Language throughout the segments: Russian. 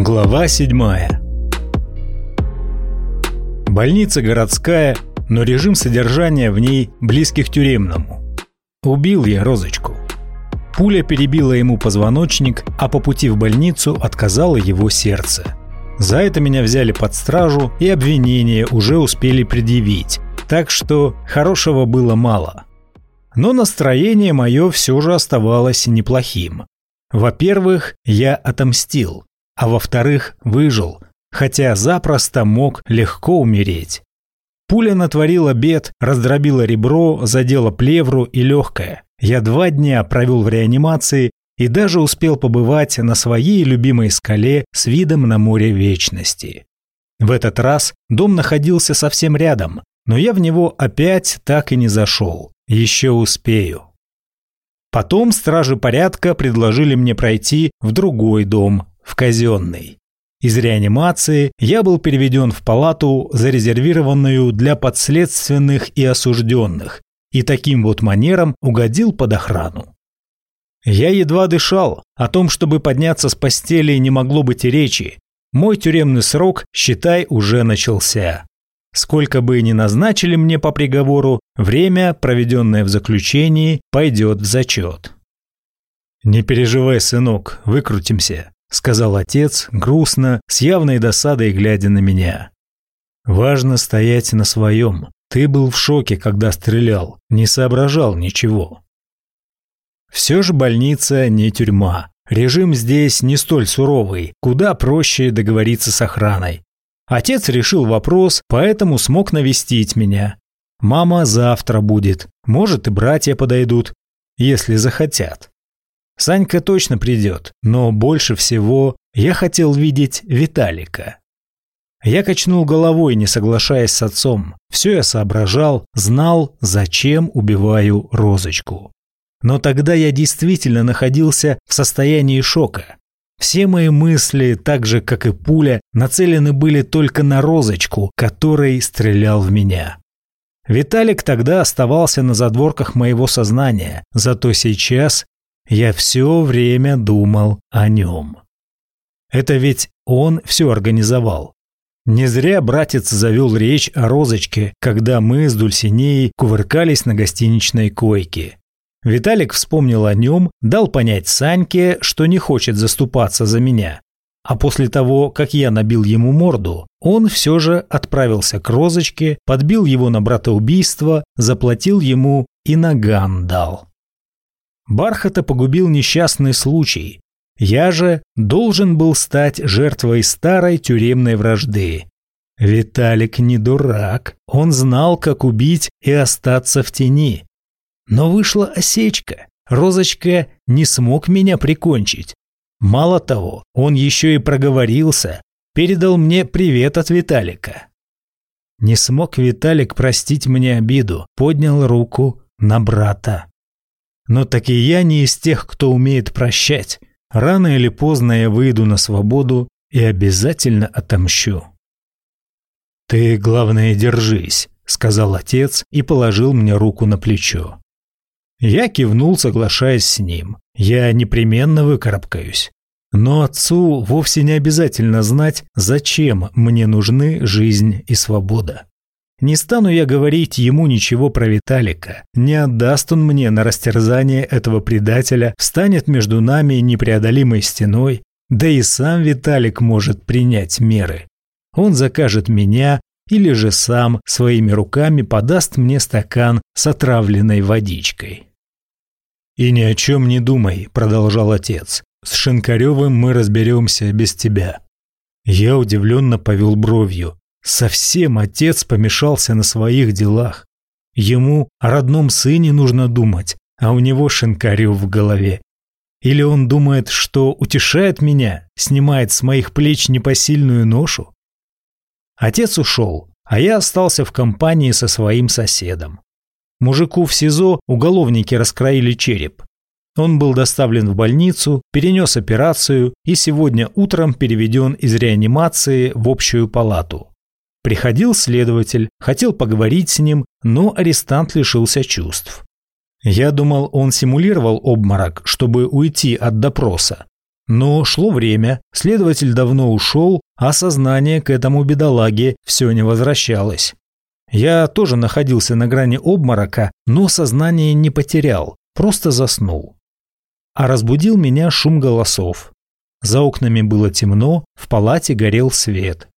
Глава 7 Больница городская, но режим содержания в ней близкий к тюремному. Убил я Розочку. Пуля перебила ему позвоночник, а по пути в больницу отказало его сердце. За это меня взяли под стражу и обвинения уже успели предъявить, так что хорошего было мало. Но настроение мое все же оставалось неплохим. Во-первых, я отомстил, а во-вторых, выжил, хотя запросто мог легко умереть. Пуля натворила бед, раздробила ребро, задела плевру и легкое. Я два дня провел в реанимации и даже успел побывать на своей любимой скале с видом на море вечности. В этот раз дом находился совсем рядом, но я в него опять так и не зашел. Еще успею. Потом стражи порядка предложили мне пройти в другой дом, в казенный. Из реанимации я был переведен в палату, зарезервированную для подследственных и осужденных, и таким вот манером угодил под охрану. Я едва дышал, о том, чтобы подняться с постели, не могло быть и речи. Мой тюремный срок, считай, уже начался. Сколько бы ни назначили мне по приговору, время, проведенное в заключении, пойдет в зачет. «Не переживай, сынок, выкрутимся», – сказал отец, грустно, с явной досадой глядя на меня. «Важно стоять на своем. Ты был в шоке, когда стрелял, не соображал ничего». Все же больница не тюрьма. Режим здесь не столь суровый, куда проще договориться с охраной. Отец решил вопрос, поэтому смог навестить меня. Мама завтра будет, может и братья подойдут, если захотят. Санька точно придет, но больше всего я хотел видеть Виталика. Я качнул головой, не соглашаясь с отцом. Все я соображал, знал, зачем убиваю Розочку. Но тогда я действительно находился в состоянии шока. Все мои мысли, так же как и пуля, нацелены были только на розочку, который стрелял в меня. Виталик тогда оставался на задворках моего сознания, зато сейчас я все время думал о нем. Это ведь он все организовал. Не зря братец завел речь о розочке, когда мы с Дульсинеей кувыркались на гостиничной койке. Виталик вспомнил о нем, дал понять Саньке, что не хочет заступаться за меня. А после того, как я набил ему морду, он все же отправился к Розочке, подбил его на братоубийство, заплатил ему и наган дал. Бархата погубил несчастный случай. Я же должен был стать жертвой старой тюремной вражды. Виталик не дурак, он знал, как убить и остаться в тени. Но вышла осечка. Розочка не смог меня прикончить. Мало того, он еще и проговорился, передал мне привет от Виталика. Не смог Виталик простить мне обиду, поднял руку на брата. Но так и я не из тех, кто умеет прощать. Рано или поздно я выйду на свободу и обязательно отомщу. «Ты, главное, держись», — сказал отец и положил мне руку на плечо. Я кивнул, соглашаясь с ним. Я непременно выкарабкаюсь. Но отцу вовсе не обязательно знать, зачем мне нужны жизнь и свобода. Не стану я говорить ему ничего про Виталика. Не отдаст он мне на растерзание этого предателя, встанет между нами непреодолимой стеной. Да и сам Виталик может принять меры. Он закажет меня или же сам своими руками подаст мне стакан с отравленной водичкой. «И ни о чем не думай», – продолжал отец. «С Шинкаревым мы разберемся без тебя». Я удивленно повел бровью. Совсем отец помешался на своих делах. Ему о родном сыне нужно думать, а у него Шинкарев в голове. Или он думает, что утешает меня, снимает с моих плеч непосильную ношу? Отец ушел, а я остался в компании со своим соседом. Мужику в СИЗО уголовники раскроили череп. Он был доставлен в больницу, перенес операцию и сегодня утром переведен из реанимации в общую палату. Приходил следователь, хотел поговорить с ним, но арестант лишился чувств. Я думал, он симулировал обморок, чтобы уйти от допроса. Но шло время, следователь давно ушел, а сознание к этому бедолаге все не возвращалось. Я тоже находился на грани обморока, но сознание не потерял, просто заснул. А разбудил меня шум голосов. За окнами было темно, в палате горел свет.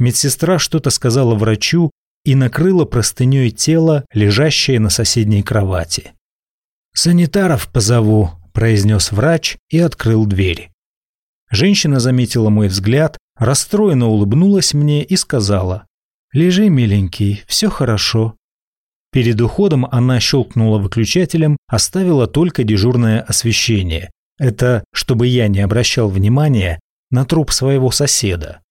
Медсестра что-то сказала врачу и накрыла простыней тело, лежащее на соседней кровати. «Санитаров позову», – произнес врач и открыл дверь. Женщина заметила мой взгляд, расстроенно улыбнулась мне и сказала «Лежи, миленький, все хорошо». Перед уходом она щелкнула выключателем, оставила только дежурное освещение. Это чтобы я не обращал внимания на труп своего соседа.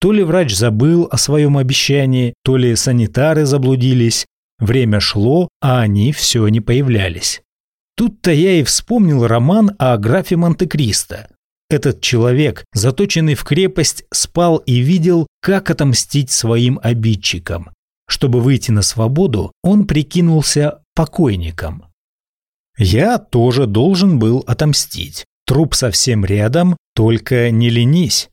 То ли врач забыл о своем обещании, то ли санитары заблудились. Время шло, а они все не появлялись. Тут-то я и вспомнил роман о графе Монте-Кристо. Этот человек, заточенный в крепость, спал и видел, как отомстить своим обидчикам. Чтобы выйти на свободу, он прикинулся покойником. Я тоже должен был отомстить. Труп совсем рядом, только не ленись.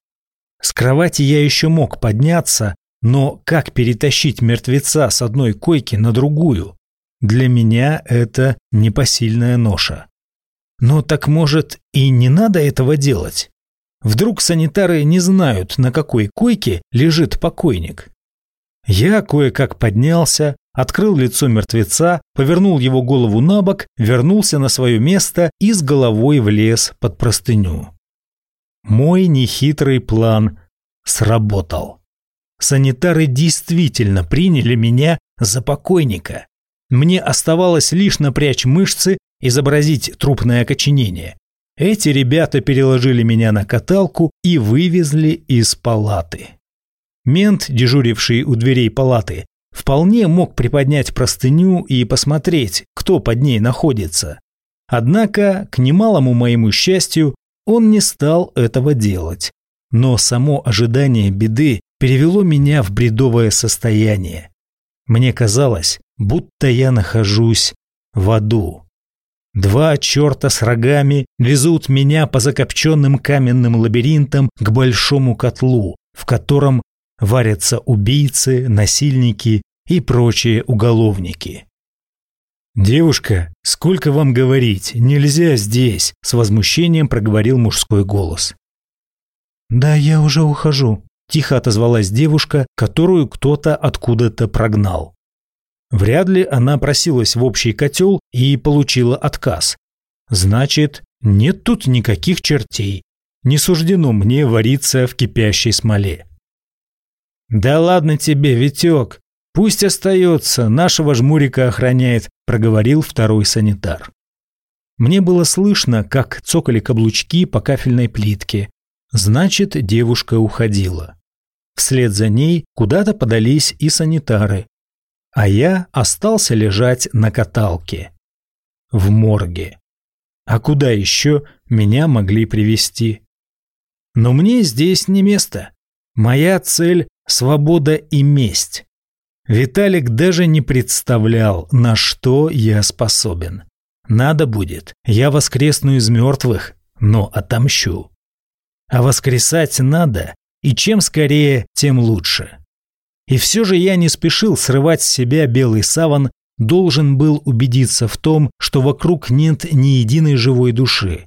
С кровати я еще мог подняться, но как перетащить мертвеца с одной койки на другую? Для меня это непосильная ноша. Но так может и не надо этого делать? Вдруг санитары не знают, на какой койке лежит покойник? Я кое-как поднялся, открыл лицо мертвеца, повернул его голову на бок, вернулся на свое место и с головой влез под простыню. Мой нехитрый план сработал. Санитары действительно приняли меня за покойника. Мне оставалось лишь напрячь мышцы, изобразить трупное окоченение. Эти ребята переложили меня на каталку и вывезли из палаты. Мент, дежуривший у дверей палаты, вполне мог приподнять простыню и посмотреть, кто под ней находится. Однако, к немалому моему счастью, он не стал этого делать. Но само ожидание беды перевело меня в бредовое состояние. Мне казалось, будто я нахожусь в аду. Два черта с рогами везут меня по закопченным каменным лабиринтам к большому котлу, в котором варятся убийцы, насильники и прочие уголовники. «Девушка, сколько вам говорить? Нельзя здесь!» – с возмущением проговорил мужской голос. «Да, я уже ухожу», – тихо отозвалась девушка, которую кто-то откуда-то прогнал. Вряд ли она просилась в общий котел и получила отказ. Значит, нет тут никаких чертей. Не суждено мне вариться в кипящей смоле. «Да ладно тебе, Витек, пусть остается, нашего жмурика охраняет», проговорил второй санитар. Мне было слышно, как цокали каблучки по кафельной плитке. Значит, девушка уходила. Вслед за ней куда-то подались и санитары, а я остался лежать на каталке. В морге. А куда еще меня могли привести? Но мне здесь не место. Моя цель – свобода и месть. Виталик даже не представлял, на что я способен. Надо будет, я воскресну из мертвых, но отомщу. А воскресать надо, и чем скорее, тем лучше. И все же я не спешил срывать с себя белый саван, должен был убедиться в том, что вокруг нет ни единой живой души.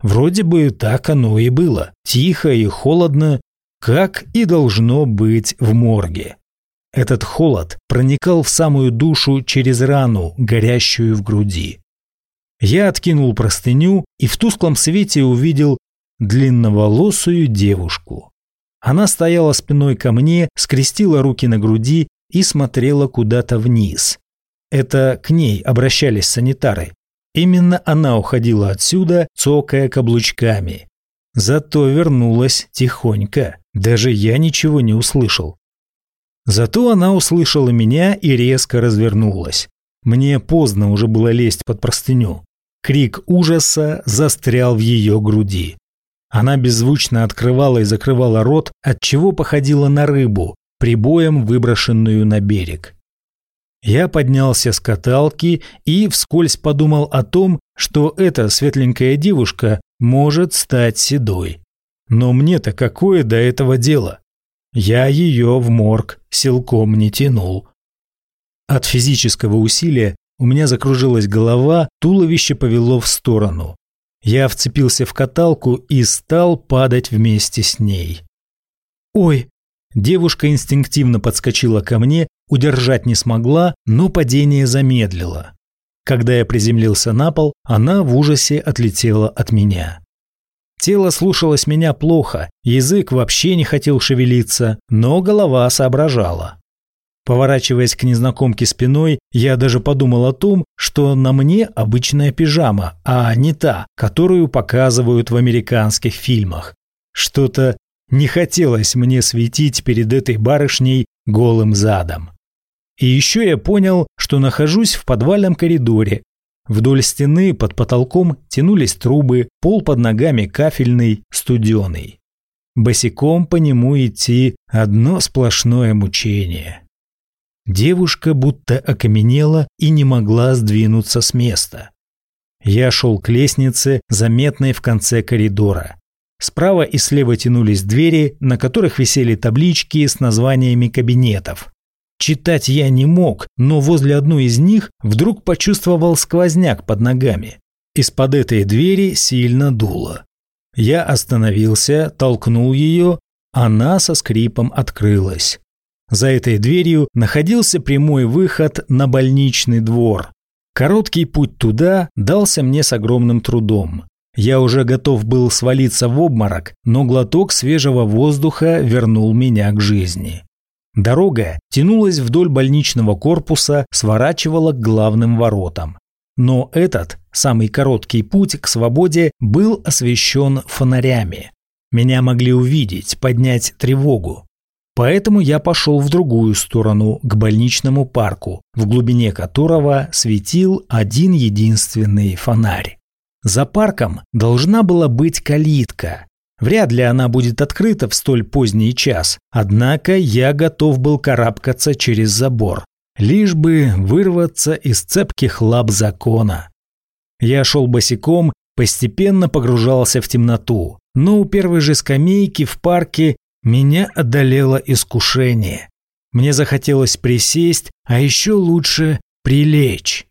Вроде бы так оно и было, тихо и холодно, как и должно быть в морге. Этот холод проникал в самую душу через рану, горящую в груди. Я откинул простыню и в тусклом свете увидел длинноволосую девушку. Она стояла спиной ко мне, скрестила руки на груди и смотрела куда-то вниз. Это к ней обращались санитары. Именно она уходила отсюда, цокая каблучками. Зато вернулась тихонько. Даже я ничего не услышал. Зато она услышала меня и резко развернулась. Мне поздно уже было лезть под простыню. Крик ужаса застрял в ее груди. Она беззвучно открывала и закрывала рот, от чего походила на рыбу, прибоем выброшенную на берег. Я поднялся с каталки и вскользь подумал о том, что эта светленькая девушка может стать седой. Но мне-то какое до этого дело? Я ее в морг силком не тянул. От физического усилия у меня закружилась голова, туловище повело в сторону. Я вцепился в каталку и стал падать вместе с ней. «Ой!» Девушка инстинктивно подскочила ко мне, удержать не смогла, но падение замедлило. Когда я приземлился на пол, она в ужасе отлетела от меня. Тело слушалось меня плохо, язык вообще не хотел шевелиться, но голова соображала. Поворачиваясь к незнакомке спиной, я даже подумал о том, что на мне обычная пижама, а не та, которую показывают в американских фильмах. Что-то не хотелось мне светить перед этой барышней голым задом. И еще я понял, что нахожусь в подвальном коридоре. Вдоль стены под потолком тянулись трубы, пол под ногами кафельный, студеный. Босиком по нему идти – одно сплошное мучение. Девушка будто окаменела и не могла сдвинуться с места. Я шел к лестнице, заметной в конце коридора. Справа и слева тянулись двери, на которых висели таблички с названиями кабинетов. Читать я не мог, но возле одной из них вдруг почувствовал сквозняк под ногами. Из-под этой двери сильно дуло. Я остановился, толкнул ее, она со скрипом открылась. За этой дверью находился прямой выход на больничный двор. Короткий путь туда дался мне с огромным трудом. Я уже готов был свалиться в обморок, но глоток свежего воздуха вернул меня к жизни. Дорога тянулась вдоль больничного корпуса, сворачивала к главным воротам. Но этот, самый короткий путь к свободе, был освещен фонарями. Меня могли увидеть, поднять тревогу. Поэтому я пошел в другую сторону, к больничному парку, в глубине которого светил один единственный фонарь. За парком должна была быть калитка. Вряд ли она будет открыта в столь поздний час, однако я готов был карабкаться через забор, лишь бы вырваться из цепких лап закона. Я шел босиком, постепенно погружался в темноту, но у первой же скамейки в парке меня одолело искушение. Мне захотелось присесть, а еще лучше прилечь.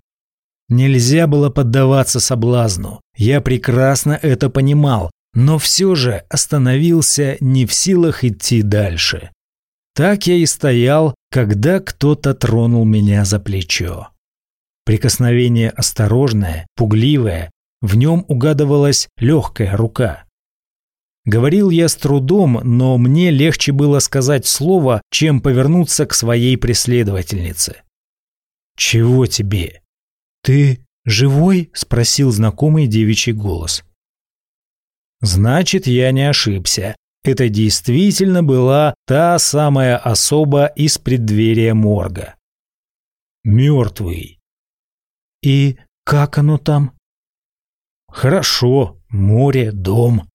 Нельзя было поддаваться соблазну. Я прекрасно это понимал, но все же остановился не в силах идти дальше. Так я и стоял, когда кто-то тронул меня за плечо. Прикосновение осторожное, пугливое, в нем угадывалась легкая рука. Говорил я с трудом, но мне легче было сказать слово, чем повернуться к своей преследовательнице. «Чего тебе?» «Ты живой?» – спросил знакомый девичий голос. Значит, я не ошибся. Это действительно была та самая особа из преддверия морга. Мертвый. И как оно там? Хорошо, море, дом.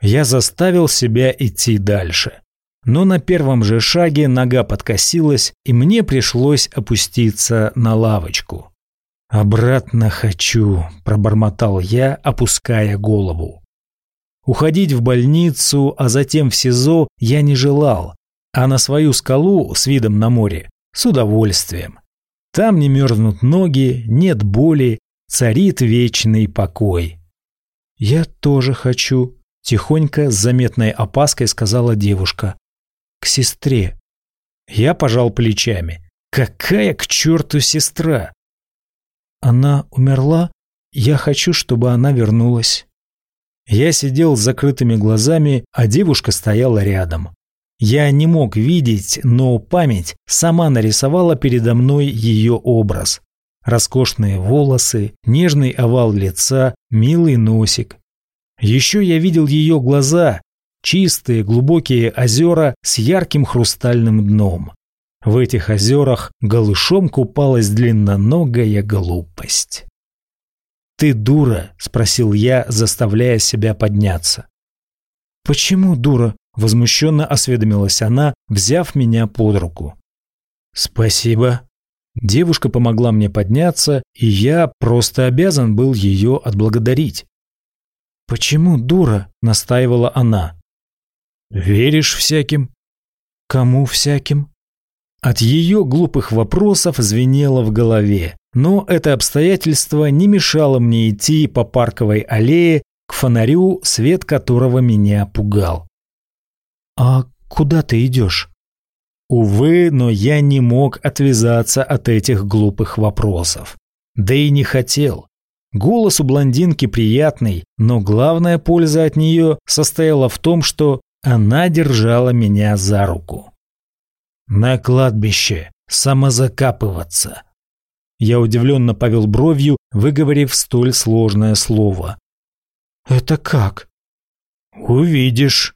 Я заставил себя идти дальше. Но на первом же шаге нога подкосилась, и мне пришлось опуститься на лавочку. «Обратно хочу», – пробормотал я, опуская голову. Уходить в больницу, а затем в СИЗО я не желал, а на свою скалу с видом на море с удовольствием. Там не мерзнут ноги, нет боли, царит вечный покой. «Я тоже хочу», Тихонько, с заметной опаской сказала девушка. «К сестре». Я пожал плечами. «Какая к черту сестра?» «Она умерла? Я хочу, чтобы она вернулась». Я сидел с закрытыми глазами, а девушка стояла рядом. Я не мог видеть, но память сама нарисовала передо мной ее образ. Роскошные волосы, нежный овал лица, милый носик, еще я видел ее глаза, чистые глубокие озера с ярким хрустальным дном. В этих озерах голышом купалась длинноногая глупость. «Ты дура?» – спросил я, заставляя себя подняться. «Почему дура?» – возмущенно осведомилась она, взяв меня под руку. «Спасибо». Девушка помогла мне подняться, и я просто обязан был ее отблагодарить. «Почему дура?» – настаивала она. «Веришь всяким?» «Кому всяким?» От ее глупых вопросов звенело в голове, но это обстоятельство не мешало мне идти по парковой аллее к фонарю, свет которого меня пугал. «А куда ты идешь?» Увы, но я не мог отвязаться от этих глупых вопросов. Да и не хотел. Голос у блондинки приятный, но главная польза от нее состояла в том, что она держала меня за руку. «На кладбище самозакапываться». Я удивленно повел бровью, выговорив столь сложное слово. «Это как?» «Увидишь».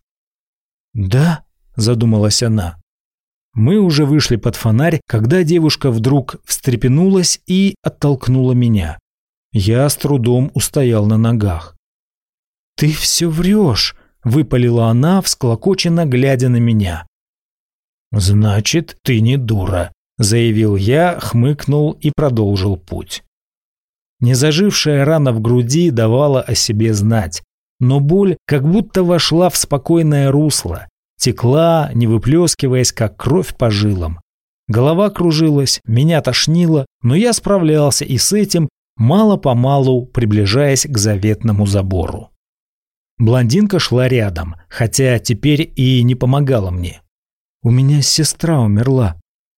«Да?» – задумалась она. Мы уже вышли под фонарь, когда девушка вдруг встрепенулась и оттолкнула меня. Я с трудом устоял на ногах. «Ты все врешь!» – выпалила она, всклокоченно глядя на меня. «Значит, ты не дура», – заявил я, хмыкнул и продолжил путь. Незажившая рана в груди давала о себе знать, но боль как будто вошла в спокойное русло, Текла, не выплескиваясь, как кровь по жилам. Голова кружилась, меня тошнило, но я справлялся и с этим, мало-помалу приближаясь к заветному забору. Блондинка шла рядом, хотя теперь и не помогала мне. «У меня сестра умерла.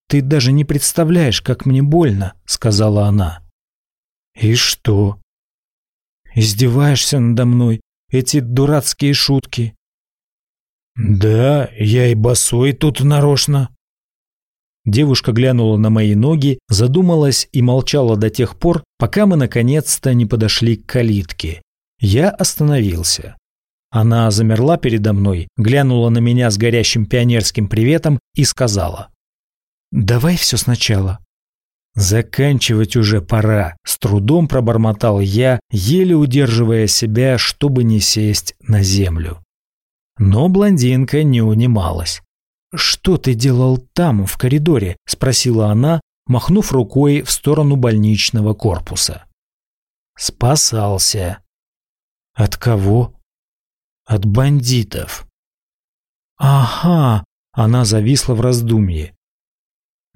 Ты даже не представляешь, как мне больно», — сказала она. «И что?» «Издеваешься надо мной? Эти дурацкие шутки. «Да, я и босой тут нарочно». Девушка глянула на мои ноги, задумалась и молчала до тех пор, пока мы наконец-то не подошли к калитке. Я остановился. Она замерла передо мной, глянула на меня с горящим пионерским приветом и сказала. «Давай все сначала». «Заканчивать уже пора», – с трудом пробормотал я, еле удерживая себя, чтобы не сесть на землю. Но блондинка не унималась. «Что ты делал там, в коридоре?» – спросила она, махнув рукой в сторону больничного корпуса. «Спасался». «От кого?» «От бандитов». «Ага», – она зависла в раздумье.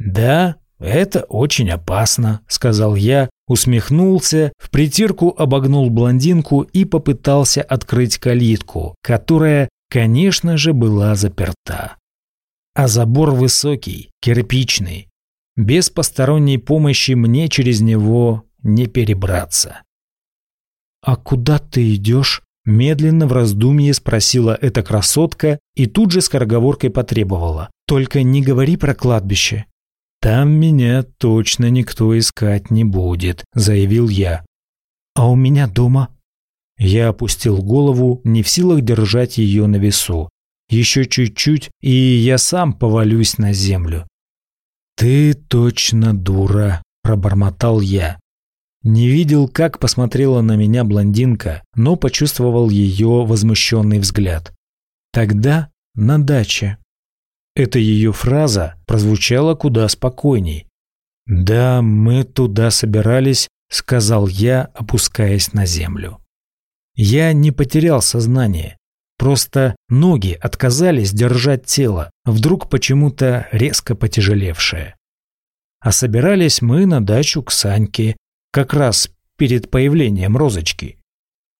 «Да, это очень опасно», – сказал я, усмехнулся, в притирку обогнул блондинку и попытался открыть калитку, которая конечно же, была заперта. А забор высокий, кирпичный. Без посторонней помощи мне через него не перебраться. «А куда ты идешь?» Медленно в раздумье спросила эта красотка и тут же скороговоркой потребовала. «Только не говори про кладбище». «Там меня точно никто искать не будет», – заявил я. «А у меня дома?» Я опустил голову, не в силах держать ее на весу. Еще чуть-чуть, и я сам повалюсь на землю. «Ты точно дура», – пробормотал я. Не видел, как посмотрела на меня блондинка, но почувствовал ее возмущенный взгляд. Тогда на даче. Эта ее фраза прозвучала куда спокойней. «Да, мы туда собирались», – сказал я, опускаясь на землю. Я не потерял сознание. Просто ноги отказались держать тело, вдруг почему-то резко потяжелевшее. А собирались мы на дачу к Саньке, как раз перед появлением розочки.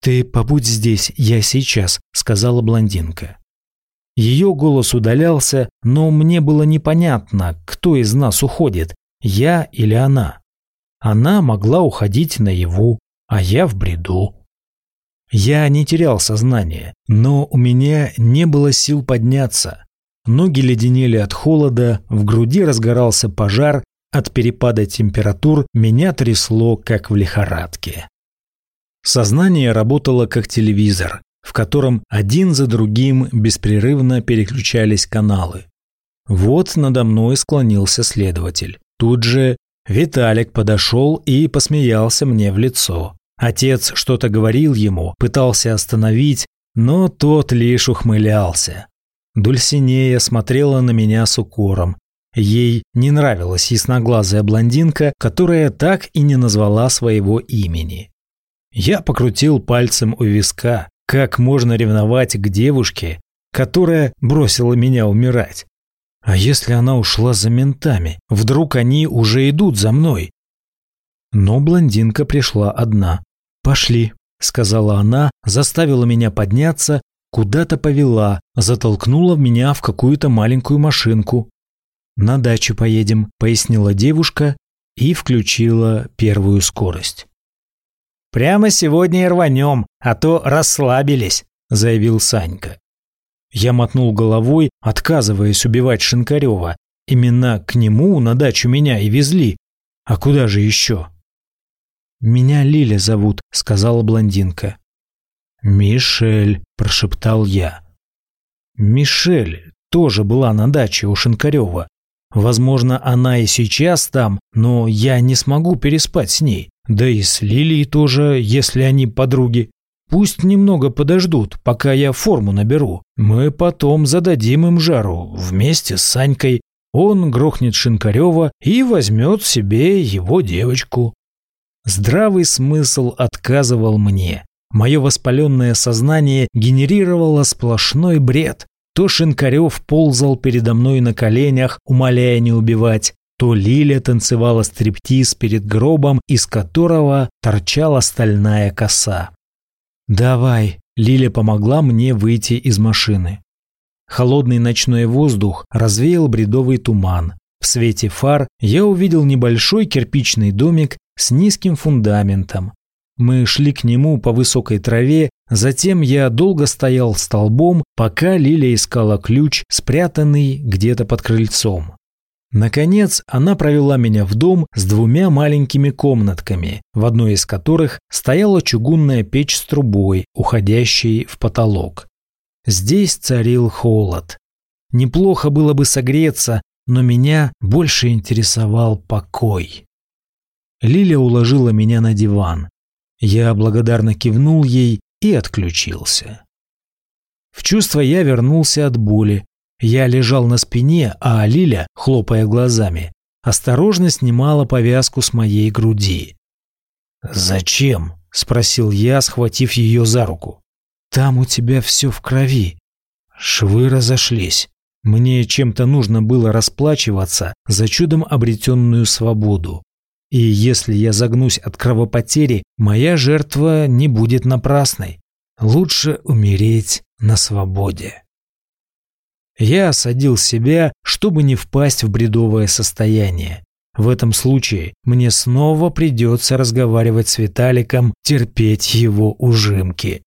«Ты побудь здесь, я сейчас», — сказала блондинка. Ее голос удалялся, но мне было непонятно, кто из нас уходит, я или она. Она могла уходить наяву, а я в бреду. Я не терял сознание, но у меня не было сил подняться. Ноги леденели от холода, в груди разгорался пожар, от перепада температур меня трясло, как в лихорадке. Сознание работало как телевизор, в котором один за другим беспрерывно переключались каналы. Вот надо мной склонился следователь. Тут же Виталик подошел и посмеялся мне в лицо. Отец что-то говорил ему, пытался остановить, но тот лишь ухмылялся. Дульсинея смотрела на меня с укором. Ей не нравилась ясноглазая блондинка, которая так и не назвала своего имени. Я покрутил пальцем у виска. Как можно ревновать к девушке, которая бросила меня умирать? А если она ушла за ментами? Вдруг они уже идут за мной? Но блондинка пришла одна. «Пошли», — сказала она, заставила меня подняться, куда-то повела, затолкнула меня в какую-то маленькую машинку. «На дачу поедем», — пояснила девушка и включила первую скорость. «Прямо сегодня и рванем, а то расслабились», — заявил Санька. Я мотнул головой, отказываясь убивать Шинкарева. Именно к нему на дачу меня и везли. А куда же еще? «Меня Лиля зовут», — сказала блондинка. «Мишель», — прошептал я. Мишель тоже была на даче у Шинкарева. Возможно, она и сейчас там, но я не смогу переспать с ней. Да и с Лилией тоже, если они подруги. Пусть немного подождут, пока я форму наберу. Мы потом зададим им жару вместе с Санькой. Он грохнет Шинкарева и возьмет себе его девочку. Здравый смысл отказывал мне. Мое воспаленное сознание генерировало сплошной бред. То Шинкарев ползал передо мной на коленях, умоляя не убивать, то Лиля танцевала стриптиз перед гробом, из которого торчала стальная коса. «Давай», — Лиля помогла мне выйти из машины. Холодный ночной воздух развеял бредовый туман. В свете фар я увидел небольшой кирпичный домик с низким фундаментом. Мы шли к нему по высокой траве, затем я долго стоял столбом, пока Лиля искала ключ, спрятанный где-то под крыльцом. Наконец, она провела меня в дом с двумя маленькими комнатками, в одной из которых стояла чугунная печь с трубой, уходящей в потолок. Здесь царил холод. Неплохо было бы согреться, но меня больше интересовал покой. Лиля уложила меня на диван. Я благодарно кивнул ей и отключился. В чувство я вернулся от боли. Я лежал на спине, а Лиля, хлопая глазами, осторожно снимала повязку с моей груди. «Зачем?» – спросил я, схватив ее за руку. «Там у тебя все в крови». Швы разошлись. Мне чем-то нужно было расплачиваться за чудом обретенную свободу. И если я загнусь от кровопотери, моя жертва не будет напрасной. Лучше умереть на свободе. Я осадил себя, чтобы не впасть в бредовое состояние. В этом случае мне снова придется разговаривать с Виталиком, терпеть его ужимки.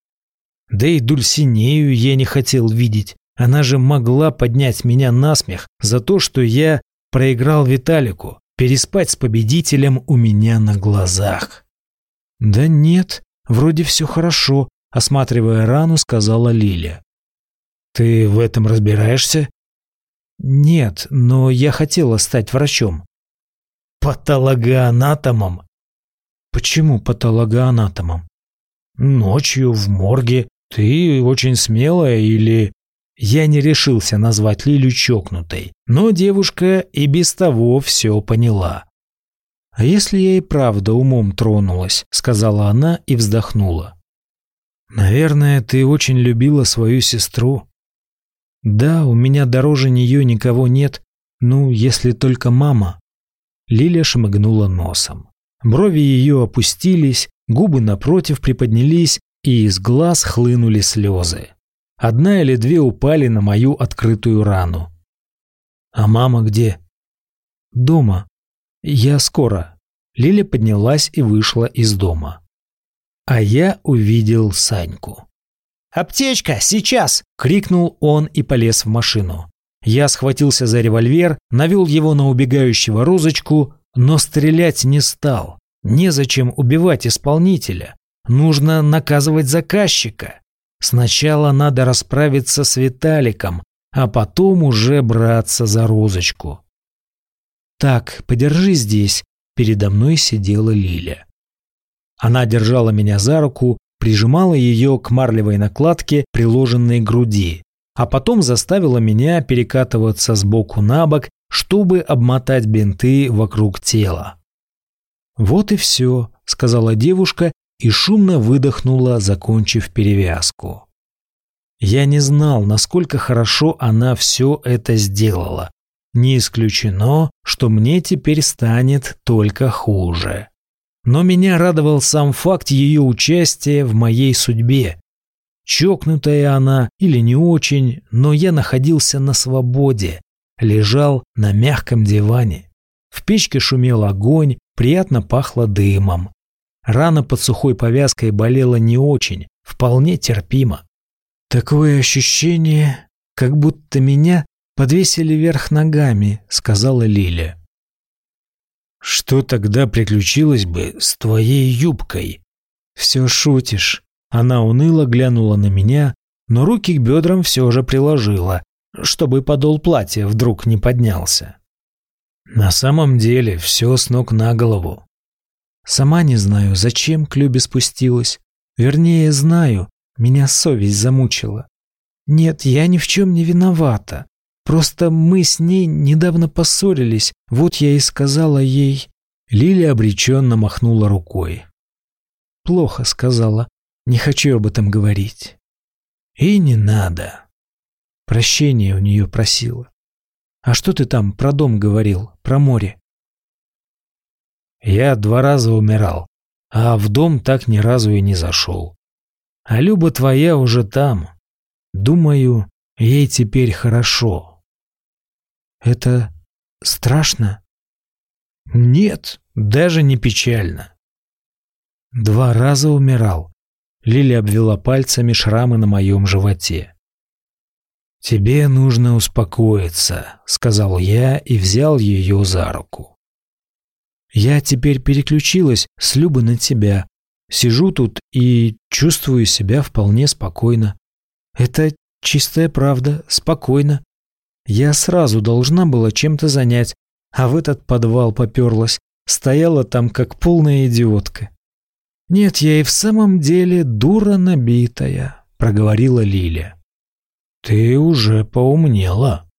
Да и Дульсинею я не хотел видеть. Она же могла поднять меня на смех за то, что я проиграл Виталику переспать с победителем у меня на глазах. «Да нет, вроде все хорошо», – осматривая рану, сказала Лиля. «Ты в этом разбираешься?» «Нет, но я хотела стать врачом». «Патологоанатомом?» «Почему патологоанатомом?» «Ночью в морге. Ты очень смелая или...» Я не решился назвать Лилю чокнутой, но девушка и без того все поняла. «А если я и правда умом тронулась?» – сказала она и вздохнула. «Наверное, ты очень любила свою сестру». «Да, у меня дороже нее никого нет, ну, если только мама». Лиля шмыгнула носом. Брови ее опустились, губы напротив приподнялись, и из глаз хлынули слезы. Одна или две упали на мою открытую рану. «А мама где?» «Дома. Я скоро». Лиля поднялась и вышла из дома. А я увидел Саньку. «Аптечка, сейчас!» – крикнул он и полез в машину. Я схватился за револьвер, навел его на убегающего розочку, но стрелять не стал. Незачем убивать исполнителя. Нужно наказывать заказчика. Сначала надо расправиться с Виталиком, а потом уже браться за розочку. «Так, подержи здесь», – передо мной сидела Лиля. Она держала меня за руку, прижимала ее к марлевой накладке, приложенной к груди, а потом заставила меня перекатываться с боку на бок, чтобы обмотать бинты вокруг тела. «Вот и все», — сказала девушка и шумно выдохнула, закончив перевязку. Я не знал, насколько хорошо она все это сделала. Не исключено, что мне теперь станет только хуже. Но меня радовал сам факт ее участия в моей судьбе. Чокнутая она или не очень, но я находился на свободе, лежал на мягком диване. В печке шумел огонь, приятно пахло дымом. Рана под сухой повязкой болела не очень, вполне терпимо. Такое ощущение, как будто меня подвесили вверх ногами», — сказала Лиля. «Что тогда приключилось бы с твоей юбкой?» «Все шутишь». Она уныло глянула на меня, но руки к бедрам все же приложила, чтобы подол платья вдруг не поднялся. На самом деле все с ног на голову. Сама не знаю, зачем к Любе спустилась. Вернее, знаю, меня совесть замучила. Нет, я ни в чем не виновата. Просто мы с ней недавно поссорились, вот я и сказала ей...» Лилия обреченно махнула рукой. «Плохо сказала. Не хочу об этом говорить». «И не надо». Прощение у нее просила. «А что ты там про дом говорил, про море?» «Я два раза умирал, а в дом так ни разу и не зашел. А Люба твоя уже там. Думаю, ей теперь хорошо». Это страшно? Нет, даже не печально. Два раза умирал. Лили обвела пальцами шрамы на моем животе. «Тебе нужно успокоиться», — сказал я и взял ее за руку. «Я теперь переключилась с Любы на тебя. Сижу тут и чувствую себя вполне спокойно. Это чистая правда, спокойно. Я сразу должна была чем-то занять, а в этот подвал поперлась. Стояла там, как полная идиотка. «Нет, я и в самом деле дура набитая», — проговорила Лиля. «Ты уже поумнела».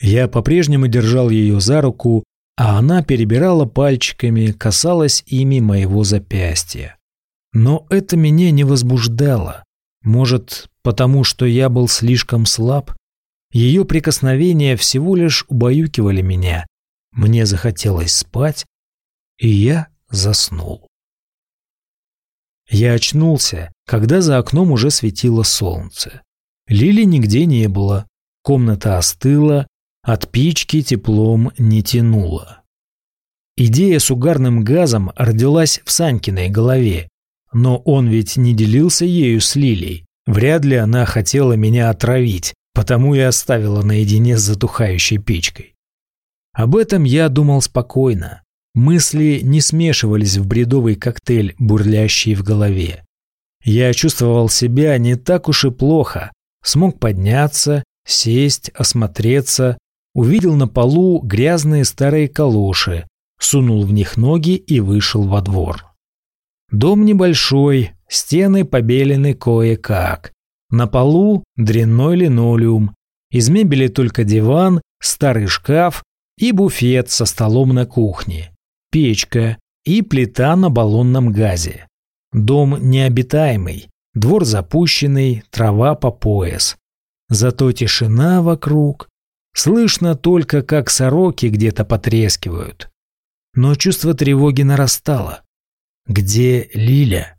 Я по-прежнему держал ее за руку, а она перебирала пальчиками, касалась ими моего запястья. Но это меня не возбуждало. Может, потому что я был слишком слаб? Ее прикосновения всего лишь убаюкивали меня. Мне захотелось спать, и я заснул. Я очнулся, когда за окном уже светило солнце. Лили нигде не было, комната остыла, от печки теплом не тянуло. Идея с угарным газом родилась в Санькиной голове, но он ведь не делился ею с Лилей. Вряд ли она хотела меня отравить, потому и оставила наедине с затухающей печкой. Об этом я думал спокойно. Мысли не смешивались в бредовый коктейль, бурлящий в голове. Я чувствовал себя не так уж и плохо. Смог подняться, сесть, осмотреться, увидел на полу грязные старые калоши, сунул в них ноги и вышел во двор. Дом небольшой, стены побелены кое-как. На полу дрянной линолеум, из мебели только диван, старый шкаф и буфет со столом на кухне, печка и плита на баллонном газе. Дом необитаемый, двор запущенный, трава по пояс. Зато тишина вокруг. Слышно только, как сороки где-то потрескивают. Но чувство тревоги нарастало. Где Лиля?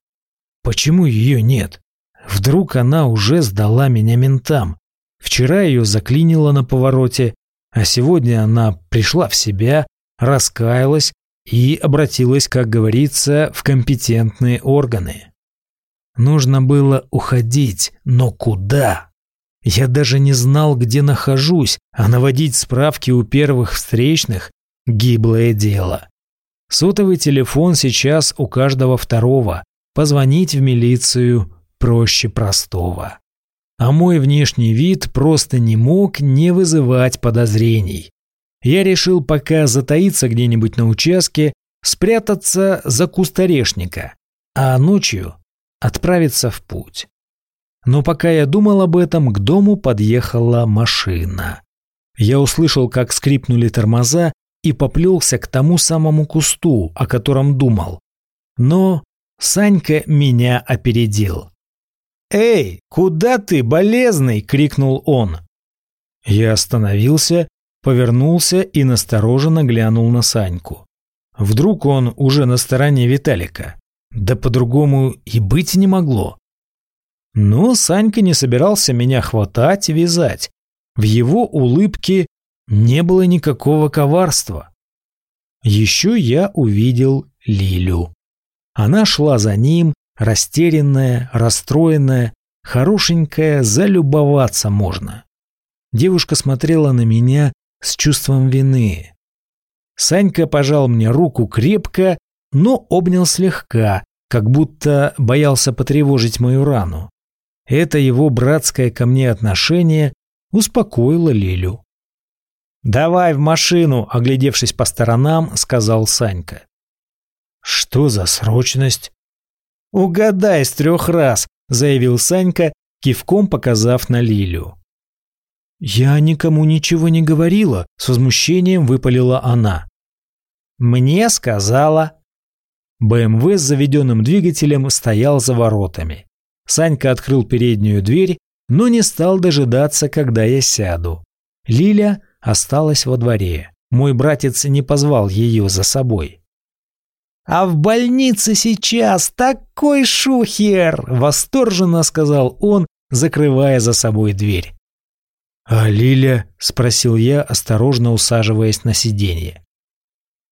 Почему ее нет? Вдруг она уже сдала меня ментам. Вчера ее заклинило на повороте, а сегодня она пришла в себя, раскаялась и обратилась, как говорится, в компетентные органы. Нужно было уходить, но куда? Я даже не знал, где нахожусь, а наводить справки у первых встречных – гиблое дело. Сотовый телефон сейчас у каждого второго. Позвонить в милицию проще простого. А мой внешний вид просто не мог не вызывать подозрений. Я решил пока затаиться где-нибудь на участке, спрятаться за куст орешника, а ночью отправиться в путь. Но пока я думал об этом, к дому подъехала машина. Я услышал, как скрипнули тормоза и поплелся к тому самому кусту, о котором думал. Но Санька меня опередил. «Эй, куда ты, болезный?» – крикнул он. Я остановился, повернулся и настороженно глянул на Саньку. Вдруг он уже на стороне Виталика. Да по-другому и быть не могло. Но Санька не собирался меня хватать и вязать. В его улыбке не было никакого коварства. Еще я увидел Лилю. Она шла за ним, растерянная, расстроенная, хорошенькая, залюбоваться можно. Девушка смотрела на меня с чувством вины. Санька пожал мне руку крепко, но обнял слегка, как будто боялся потревожить мою рану. Это его братское ко мне отношение успокоило Лилю. «Давай в машину», — оглядевшись по сторонам, сказал Санька. «Что за срочность?» «Угадай с трех раз», — заявил Санька, кивком показав на Лилю. «Я никому ничего не говорила», — с возмущением выпалила она. «Мне сказала». БМВ с заведенным двигателем стоял за воротами. Санька открыл переднюю дверь, но не стал дожидаться, когда я сяду. Лиля осталась во дворе. Мой братец не позвал ее за собой. «А в больнице сейчас такой шухер!» – восторженно сказал он, закрывая за собой дверь. «А Лиля?» – спросил я, осторожно усаживаясь на сиденье.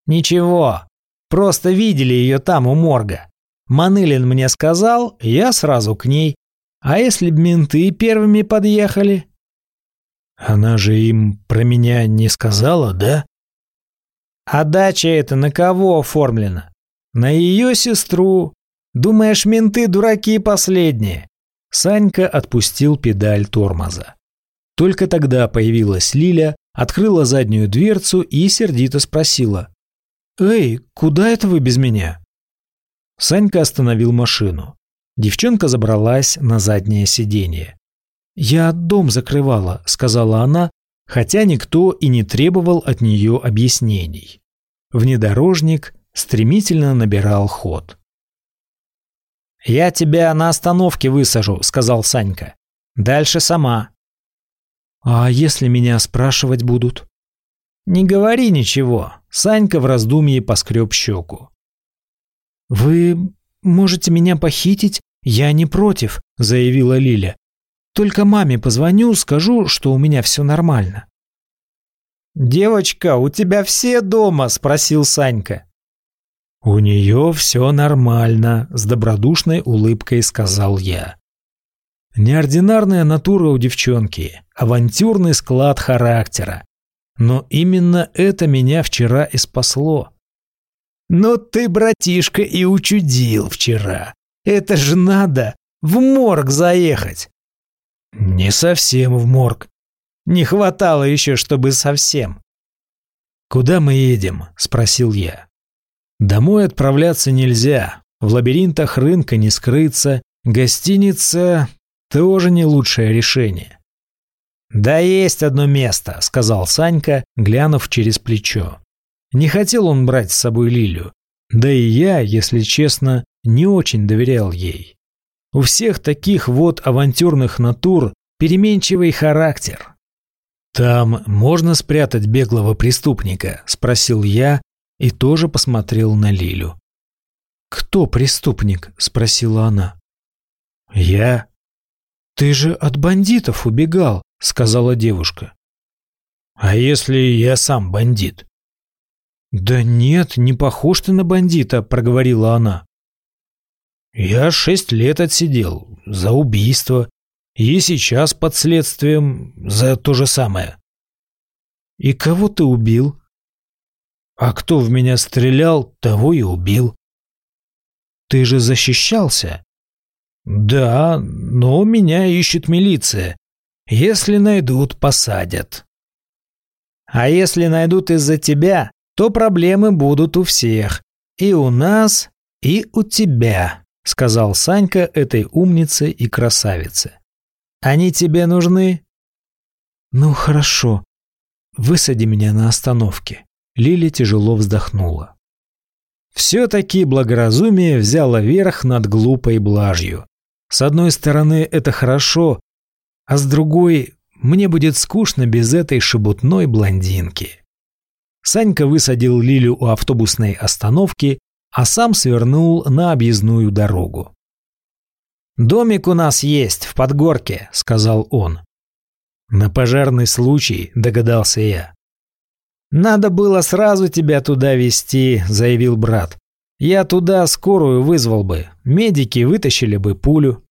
«Ничего, просто видели ее там у морга. Манылин мне сказал, я сразу к ней. А если б менты первыми подъехали?» «Она же им про меня не сказала, да?» «А дача эта на кого оформлена?» «На ее сестру. Думаешь, менты дураки последние?» Санька отпустил педаль тормоза. Только тогда появилась Лиля, открыла заднюю дверцу и сердито спросила. «Эй, куда это вы без меня?» Санька остановил машину. Девчонка забралась на заднее сиденье. «Я дом закрывала», — сказала она, хотя никто и не требовал от нее объяснений. Внедорожник стремительно набирал ход. «Я тебя на остановке высажу», — сказал Санька. «Дальше сама». «А если меня спрашивать будут?» «Не говори ничего», — Санька в раздумье поскреб щеку. «Вы можете меня похитить? Я не против», — заявила Лиля. «Только маме позвоню, скажу, что у меня все нормально». «Девочка, у тебя все дома?» – спросил Санька. «У нее все нормально», – с добродушной улыбкой сказал я. Неординарная натура у девчонки, авантюрный склад характера. Но именно это меня вчера и спасло. Но ты, братишка, и учудил вчера. Это же надо в морг заехать. Не совсем в морг. Не хватало еще, чтобы совсем. Куда мы едем? спросил я. Домой отправляться нельзя. В лабиринтах рынка не скрыться. Гостиница тоже не лучшее решение. Да есть одно место, сказал Санька, глянув через плечо. Не хотел он брать с собой Лилю. Да и я, если честно, не очень доверял ей. У всех таких вот авантюрных натур переменчивый характер. «Там можно спрятать беглого преступника?» – спросил я и тоже посмотрел на Лилю. «Кто преступник?» – спросила она. «Я». «Ты же от бандитов убегал», – сказала девушка. «А если я сам бандит?» «Да нет, не похож ты на бандита», – проговорила она. «Я шесть лет отсидел за убийство и сейчас под следствием за то же самое». «И кого ты убил?» «А кто в меня стрелял, того и убил». «Ты же защищался?» «Да, но меня ищет милиция. Если найдут, посадят». «А если найдут из-за тебя, то проблемы будут у всех. И у нас, и у тебя», — сказал Санька этой умнице и красавице. «Они тебе нужны?» «Ну, хорошо. высади меня на остановке». Лили тяжело вздохнула. Все-таки благоразумие взяло верх над глупой блажью. С одной стороны, это хорошо, а с другой, мне будет скучно без этой шебутной блондинки. Санька высадил Лилю у автобусной остановки, а сам свернул на объездную дорогу. «Домик у нас есть, в Подгорке», — сказал он. «На пожарный случай», — догадался я. «Надо было сразу тебя туда везти», — заявил брат. «Я туда скорую вызвал бы, медики вытащили бы пулю».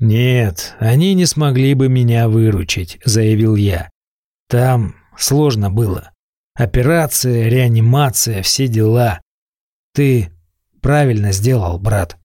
«Нет, они не смогли бы меня выручить», — заявил я. «Там сложно было. Операция, реанимация, все дела. Ты правильно сделал, брат».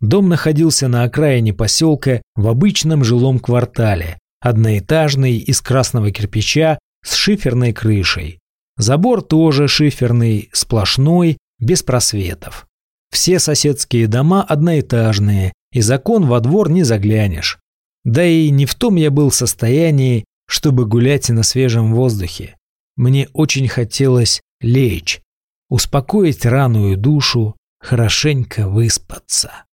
Дом находился на окраине поселка в обычном жилом квартале, одноэтажный из красного кирпича с шиферной крышей. Забор тоже шиферный, сплошной, без просветов. Все соседские дома одноэтажные, и закон во двор не заглянешь. Да и не в том я был состоянии, чтобы гулять на свежем воздухе. Мне очень хотелось лечь, успокоить раную душу, хорошенько выспаться.